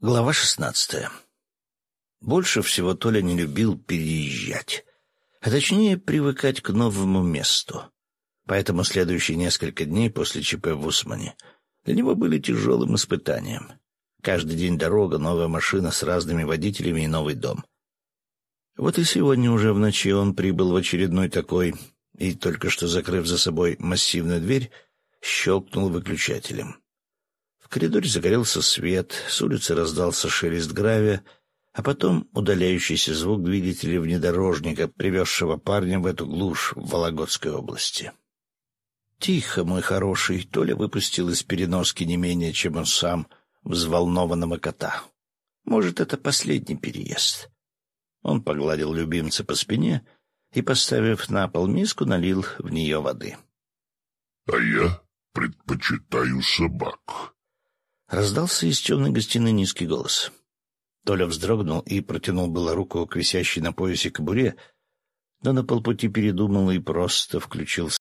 Глава шестнадцатая. Больше всего Толя не любил переезжать, а точнее привыкать к новому месту. Поэтому следующие несколько дней после ЧП в Усмане для него были тяжелым испытанием. Каждый день дорога, новая машина с разными водителями и новый дом. Вот и сегодня уже в ночи он прибыл в очередной такой, и, только что закрыв за собой массивную дверь, щелкнул выключателем. Коридоре загорелся свет, с улицы раздался шелест гравия, а потом удаляющийся звук двигателя внедорожника, привезшего парня в эту глушь в Вологодской области. «Тихо, мой хороший!» — Толя выпустил из переноски не менее, чем он сам, взволнованного кота. «Может, это последний переезд?» Он погладил любимца по спине и, поставив на пол миску, налил в нее воды. — А я предпочитаю собак, Раздался из темной гостиной низкий голос. Толя вздрогнул и протянул было руку к висящей на поясе кобуре, но на полпути передумал и просто включил